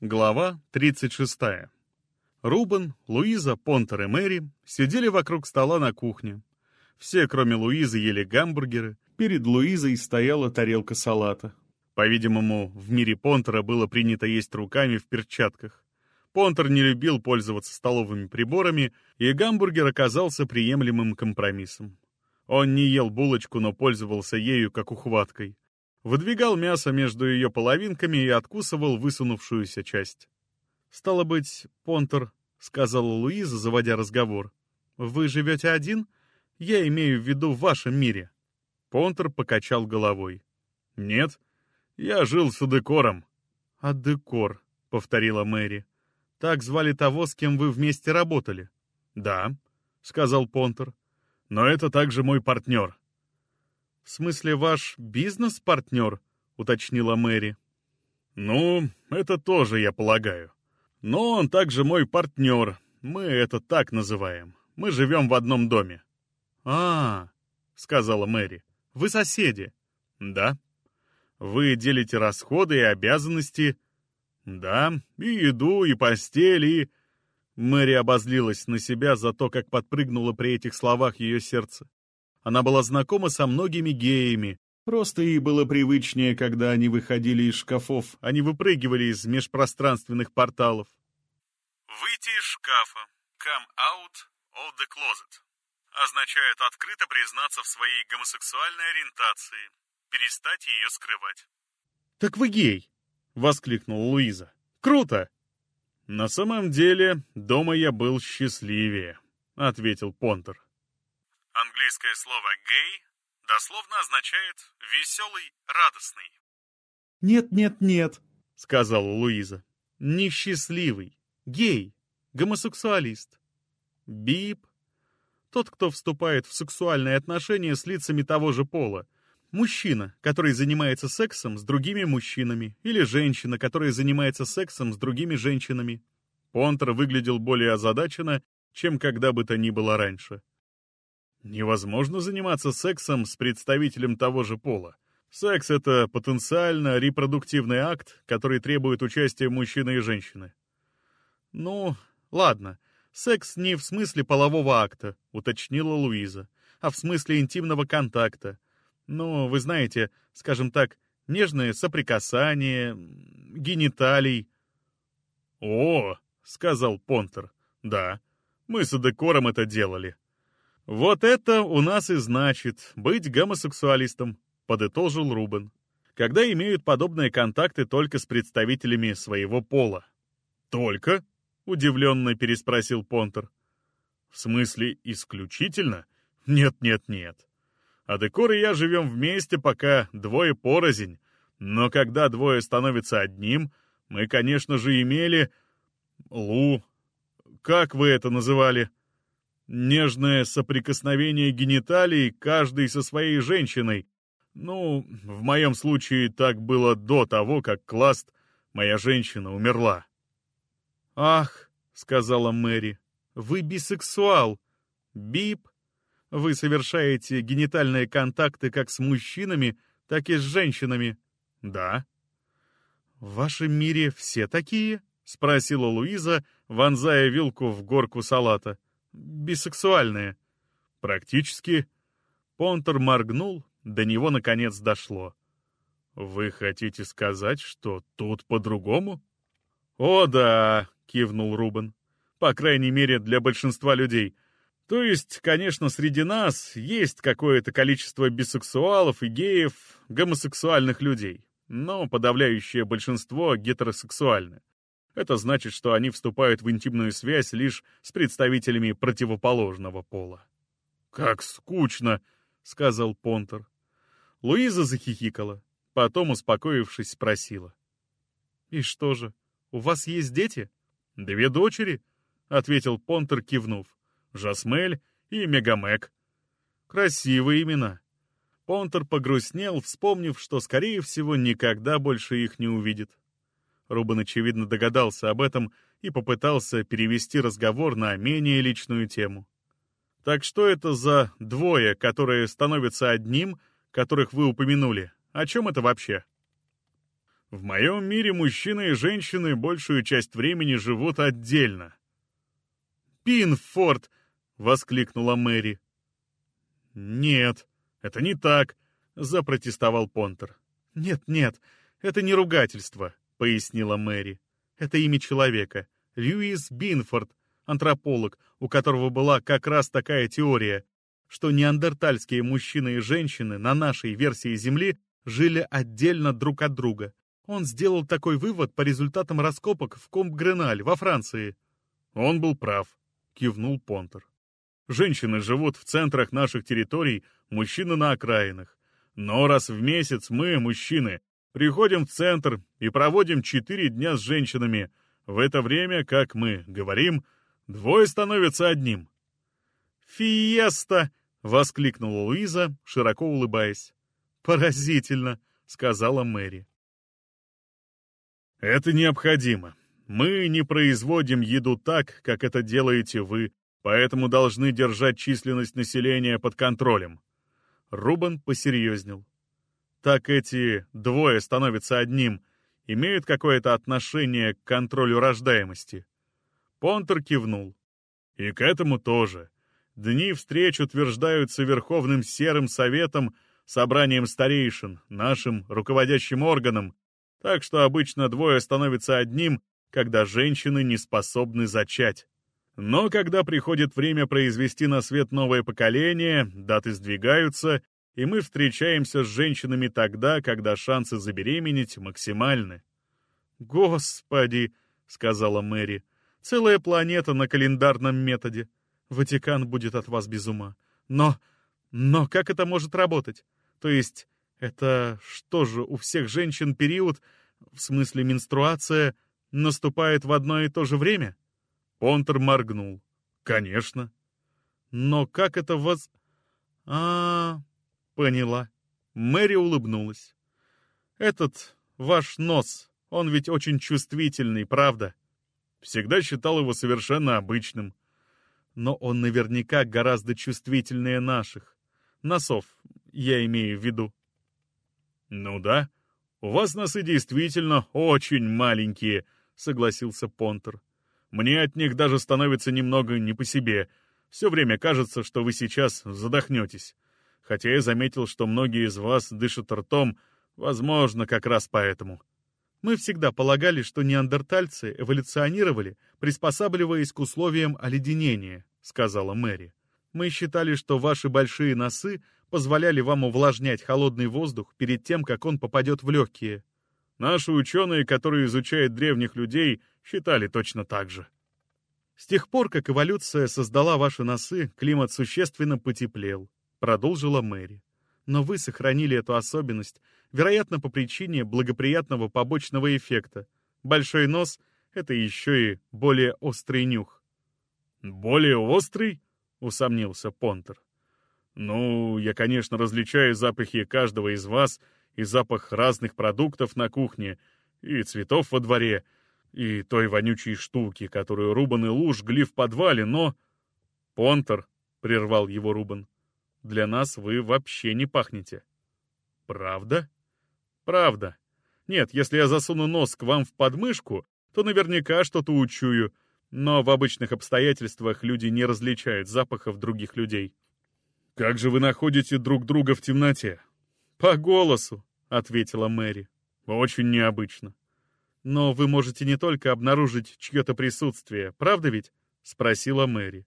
Глава 36. Рубен, Луиза, Понтер и Мэри сидели вокруг стола на кухне. Все, кроме Луизы, ели гамбургеры. Перед Луизой стояла тарелка салата. По-видимому, в мире Понтера было принято есть руками в перчатках. Понтер не любил пользоваться столовыми приборами, и гамбургер оказался приемлемым компромиссом. Он не ел булочку, но пользовался ею как ухваткой — выдвигал мясо между ее половинками и откусывал высунувшуюся часть. «Стало быть, Понтер», — сказала Луиза, заводя разговор, — «вы живете один? Я имею в виду в вашем мире». Понтер покачал головой. «Нет, я жил с Адекором». «Адекор», — повторила Мэри. «Так звали того, с кем вы вместе работали». «Да», — сказал Понтер. «Но это также мой партнер». «В смысле, ваш бизнес-партнер?» — уточнила Мэри. «Ну, это тоже, я полагаю. Но он также мой партнер. Мы это так называем. Мы живем в одном доме». «А, — сказала Мэри, — вы соседи». «Да». «Вы делите расходы и обязанности». «Да, и еду, и постель, и...» Мэри обозлилась на себя за то, как подпрыгнуло при этих словах ее сердце. Она была знакома со многими геями. Просто ей было привычнее, когда они выходили из шкафов, а не выпрыгивали из межпространственных порталов. Выйти из шкафа. Come out of the closet. Означает открыто признаться в своей гомосексуальной ориентации. Перестать ее скрывать. «Так вы гей!» — воскликнула Луиза. «Круто!» «На самом деле, дома я был счастливее», — ответил Понтер. Английское слово «гей» дословно означает «веселый, радостный». «Нет, нет, нет», — сказала Луиза. «Несчастливый, гей, гомосексуалист. Бип. Тот, кто вступает в сексуальные отношения с лицами того же пола. Мужчина, который занимается сексом с другими мужчинами, или женщина, которая занимается сексом с другими женщинами». Понтер выглядел более озадаченно, чем когда бы то ни было раньше. Невозможно заниматься сексом с представителем того же пола. Секс — это потенциально репродуктивный акт, который требует участия мужчины и женщины. Ну, ладно, секс не в смысле полового акта, уточнила Луиза, а в смысле интимного контакта. Ну, вы знаете, скажем так, нежное соприкасание, гениталий. «О!» — сказал Понтер. «Да, мы с Адекором это делали». «Вот это у нас и значит быть гомосексуалистом», — подытожил Рубен, «когда имеют подобные контакты только с представителями своего пола». «Только?» — удивленно переспросил Понтер. «В смысле, исключительно? Нет-нет-нет. А Декор и я живем вместе, пока двое порознь, но когда двое становятся одним, мы, конечно же, имели... Лу... Как вы это называли?» Нежное соприкосновение гениталий каждый со своей женщиной. Ну, в моем случае так было до того, как Класт, моя женщина, умерла. «Ах», — сказала Мэри, — «вы бисексуал. Бип. Вы совершаете генитальные контакты как с мужчинами, так и с женщинами». «Да». «В вашем мире все такие?» — спросила Луиза, вонзая вилку в горку салата бисексуальные. Практически. Понтер моргнул, до него наконец дошло. Вы хотите сказать, что тут по-другому? О, да, кивнул Рубен. По крайней мере, для большинства людей. То есть, конечно, среди нас есть какое-то количество бисексуалов и геев, гомосексуальных людей, но подавляющее большинство гетеросексуальны. Это значит, что они вступают в интимную связь лишь с представителями противоположного пола. «Как скучно!» — сказал Понтер. Луиза захихикала, потом, успокоившись, спросила. «И что же, у вас есть дети?» «Две дочери», — ответил Понтер, кивнув. «Жасмель и Мегамек». «Красивые имена». Понтер погрустнел, вспомнив, что, скорее всего, никогда больше их не увидит. Рубен, очевидно, догадался об этом и попытался перевести разговор на менее личную тему. «Так что это за двое, которые становятся одним, которых вы упомянули? О чем это вообще?» В моем мире мужчины и женщины большую часть времени живут отдельно. «Пинфорд!» — воскликнула Мэри. «Нет, это не так», — запротестовал Понтер. «Нет-нет, это не ругательство», — пояснила Мэри. «Это имя человека. Льюис Бинфорд, антрополог, у которого была как раз такая теория, что неандертальские мужчины и женщины на нашей версии Земли жили отдельно друг от друга. Он сделал такой вывод по результатам раскопок в Комп-Греналь во Франции. Он был прав, кивнул Понтер. Женщины живут в центрах наших территорий, мужчины на окраинах. Но раз в месяц мы, мужчины, приходим в центр и проводим четыре дня с женщинами. В это время, как мы говорим, двое становятся одним. «Фиеста!» — воскликнула Луиза, широко улыбаясь. «Поразительно!» — сказала Мэри. «Это необходимо. Мы не производим еду так, как это делаете вы, поэтому должны держать численность населения под контролем». Рубан посерьезнел. «Так эти двое становятся одним, имеют какое-то отношение к контролю рождаемости?» Понтер кивнул. «И к этому тоже. Дни встреч утверждаются Верховным Серым Советом, собранием старейшин, нашим руководящим органом, так что обычно двое становятся одним, когда женщины не способны зачать. Но когда приходит время произвести на свет новое поколение, даты сдвигаются, и мы встречаемся с женщинами тогда, когда шансы забеременеть максимальны. «Господи!» — сказала Мэри. «Целая планета на календарном методе. Ватикан будет от вас без ума. Но... но как это может работать? То есть это что же, у всех женщин период, в смысле менструация, наступает в одно и то же время? Понтер моргнул. Конечно. Но как это воз... А, -а, Поняла. Мэри улыбнулась. Этот ваш нос, он ведь очень чувствительный, правда? Всегда считал его совершенно обычным. Но он наверняка гораздо чувствительнее наших. Носов, я имею в виду. «Ну да, у вас носы действительно очень маленькие», — согласился Понтер. «Мне от них даже становится немного не по себе. Все время кажется, что вы сейчас задохнетесь. Хотя я заметил, что многие из вас дышат ртом, возможно, как раз поэтому». Мы всегда полагали, что неандертальцы эволюционировали, приспосабливаясь к условиям оледенения, сказала Мэри. Мы считали, что ваши большие носы позволяли вам увлажнять холодный воздух перед тем, как он попадет в легкие. Наши ученые, которые изучают древних людей, считали точно так же. С тех пор, как эволюция создала ваши носы, климат существенно потеплел, продолжила Мэри. Но вы сохранили эту особенность, вероятно, по причине благоприятного побочного эффекта. Большой нос — это еще и более острый нюх. «Более острый?» — усомнился Понтер. Ну, я, конечно, различаю запахи каждого из вас, и запах разных продуктов на кухне, и цветов во дворе, и той вонючей штуки, которую Рубан и Лу жгли в подвале, но... Понтер, — прервал его Рубан, — для нас вы вообще не пахнете. Правда? Правда. Нет, если я засуну нос к вам в подмышку, то наверняка что-то учую, но в обычных обстоятельствах люди не различают запахов других людей. «Как же вы находите друг друга в темноте?» «По голосу», — ответила Мэри. «Очень необычно». «Но вы можете не только обнаружить чье-то присутствие, правда ведь?» — спросила Мэри.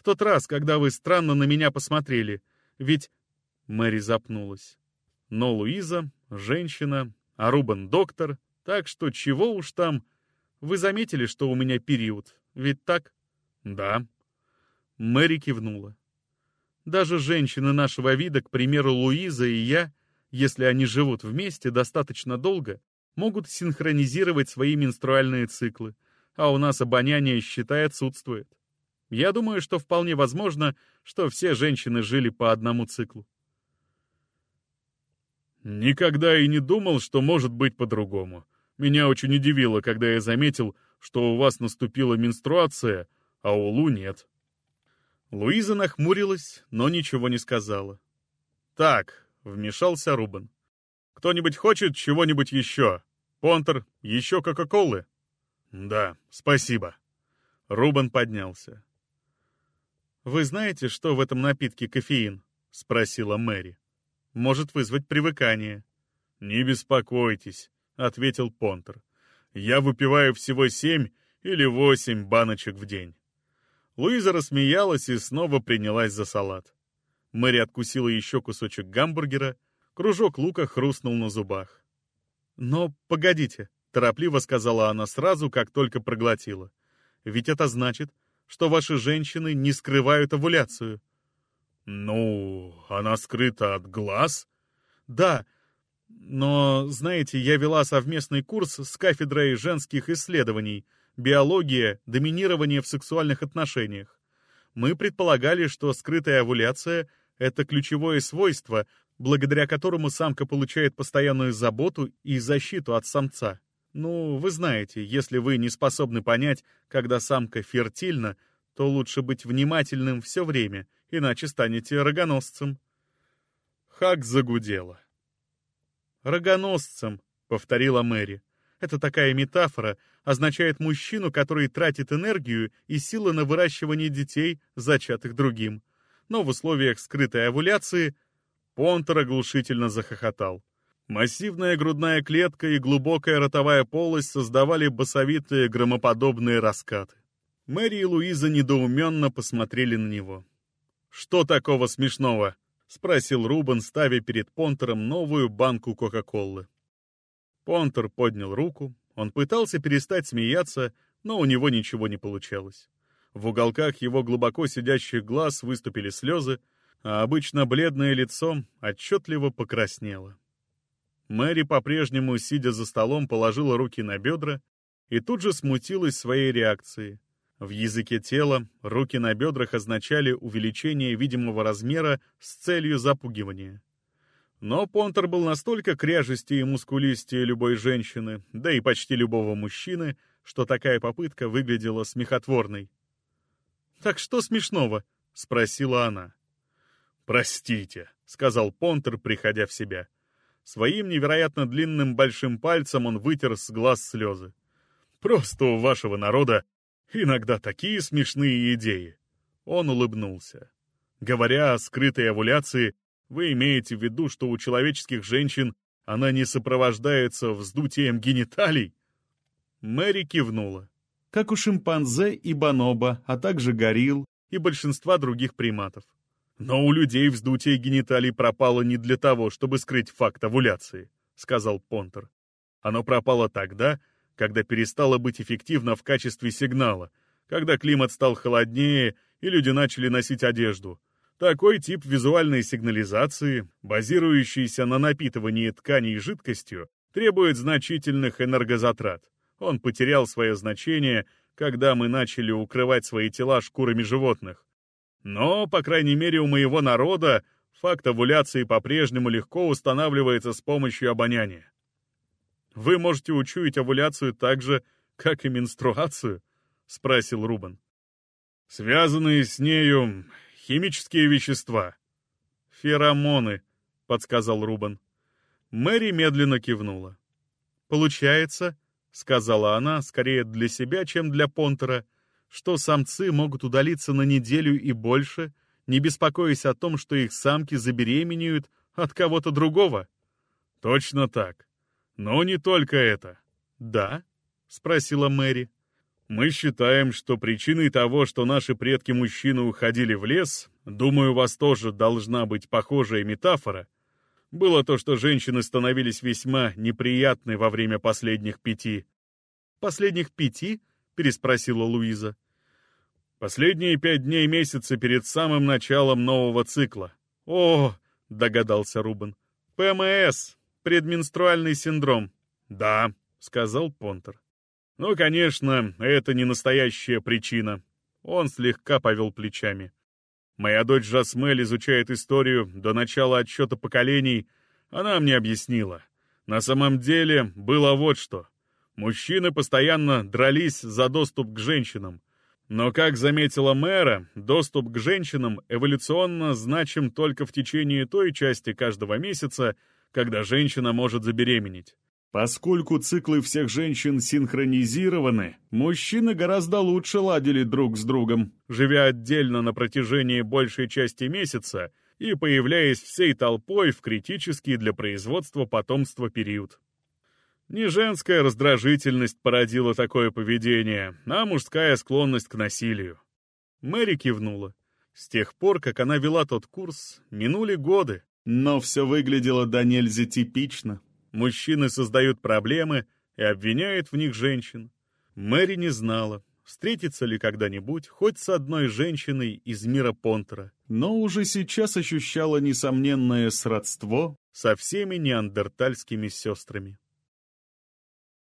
«В тот раз, когда вы странно на меня посмотрели, ведь...» Мэри запнулась. Но Луиза — женщина, а Рубен — доктор, так что чего уж там... Вы заметили, что у меня период, ведь так? Да. Мэри кивнула. Даже женщины нашего вида, к примеру, Луиза и я, если они живут вместе достаточно долго, могут синхронизировать свои менструальные циклы, а у нас обоняние, считай, отсутствует. Я думаю, что вполне возможно, что все женщины жили по одному циклу. Никогда и не думал, что может быть по-другому. Меня очень удивило, когда я заметил, что у вас наступила менструация, а у Лу нет. Луиза нахмурилась, но ничего не сказала. «Так», — вмешался Рубен. «Кто-нибудь хочет чего-нибудь еще?» Понтер, еще Кока-Колы?» «Да, спасибо». Рубен поднялся. «Вы знаете, что в этом напитке кофеин?» — спросила Мэри. «Может вызвать привыкание». «Не беспокойтесь», — ответил Понтер. «Я выпиваю всего семь или восемь баночек в день». Луиза рассмеялась и снова принялась за салат. Мэри откусила еще кусочек гамбургера, кружок лука хрустнул на зубах. «Но погодите», — торопливо сказала она сразу, как только проглотила. «Ведь это значит, что ваши женщины не скрывают овуляцию». «Ну, она скрыта от глаз?» «Да, но, знаете, я вела совместный курс с кафедрой женских исследований, биология, доминирование в сексуальных отношениях. Мы предполагали, что скрытая овуляция — это ключевое свойство, благодаря которому самка получает постоянную заботу и защиту от самца. Ну, вы знаете, если вы не способны понять, когда самка фертильна, то лучше быть внимательным все время, иначе станете рогоносцем. Хак загудела. «Рогоносцем», — повторила Мэри. «Это такая метафора, означает мужчину, который тратит энергию и силы на выращивание детей, зачатых другим. Но в условиях скрытой овуляции Понтер оглушительно захохотал. Массивная грудная клетка и глубокая ротовая полость создавали басовитые громоподобные раскаты. Мэри и Луиза недоуменно посмотрели на него. «Что такого смешного?» — спросил Рубен, ставя перед Понтером новую банку Кока-Колы. Понтер поднял руку, он пытался перестать смеяться, но у него ничего не получалось. В уголках его глубоко сидящих глаз выступили слезы, а обычно бледное лицо отчетливо покраснело. Мэри, по-прежнему, сидя за столом, положила руки на бедра и тут же смутилась своей реакцией. В языке тела руки на бедрах означали увеличение видимого размера с целью запугивания. Но Понтер был настолько кряжестее и мускулистее любой женщины, да и почти любого мужчины, что такая попытка выглядела смехотворной. «Так что смешного?» — спросила она. «Простите», — сказал Понтер, приходя в себя. Своим невероятно длинным большим пальцем он вытер с глаз слезы. «Просто у вашего народа иногда такие смешные идеи!» Он улыбнулся. Говоря о скрытой овуляции, вы имеете в виду, что у человеческих женщин она не сопровождается вздутием гениталий? Мэри кивнула. Как у шимпанзе и бонобо, а также горилл и большинства других приматов. «Но у людей вздутие гениталий пропало не для того, чтобы скрыть факт овуляции», — сказал Понтер. «Оно пропало тогда, когда перестало быть эффективно в качестве сигнала, когда климат стал холоднее и люди начали носить одежду. Такой тип визуальной сигнализации, базирующийся на напитывании тканей жидкостью, требует значительных энергозатрат. Он потерял свое значение, когда мы начали укрывать свои тела шкурами животных. Но, по крайней мере, у моего народа факт овуляции по-прежнему легко устанавливается с помощью обоняния. «Вы можете учуять овуляцию так же, как и менструацию?» — спросил Рубан. «Связанные с нею химические вещества». «Феромоны», — подсказал Рубан. Мэри медленно кивнула. «Получается», — сказала она, скорее для себя, чем для Понтера, — что самцы могут удалиться на неделю и больше, не беспокоясь о том, что их самки забеременеют от кого-то другого? Точно так. Но не только это. Да? Спросила Мэри. Мы считаем, что причиной того, что наши предки-мужчины уходили в лес, думаю, у вас тоже должна быть похожая метафора, было то, что женщины становились весьма неприятны во время последних пяти. Последних пяти? Переспросила Луиза. Последние пять дней месяца перед самым началом нового цикла. О, догадался Рубен. ПМС, предменструальный синдром. Да, сказал Понтер. Ну, конечно, это не настоящая причина. Он слегка повел плечами. Моя дочь Жасмель изучает историю до начала отсчета поколений. Она мне объяснила. На самом деле было вот что. Мужчины постоянно дрались за доступ к женщинам. Но, как заметила мэра, доступ к женщинам эволюционно значим только в течение той части каждого месяца, когда женщина может забеременеть. Поскольку циклы всех женщин синхронизированы, мужчины гораздо лучше ладили друг с другом, живя отдельно на протяжении большей части месяца и появляясь всей толпой в критический для производства потомства период. Не женская раздражительность породила такое поведение, а мужская склонность к насилию. Мэри кивнула. С тех пор, как она вела тот курс, минули годы. Но все выглядело до нельзя типично. Мужчины создают проблемы и обвиняют в них женщин. Мэри не знала, встретится ли когда-нибудь хоть с одной женщиной из мира Понтера, но уже сейчас ощущала несомненное сродство со всеми неандертальскими сестрами.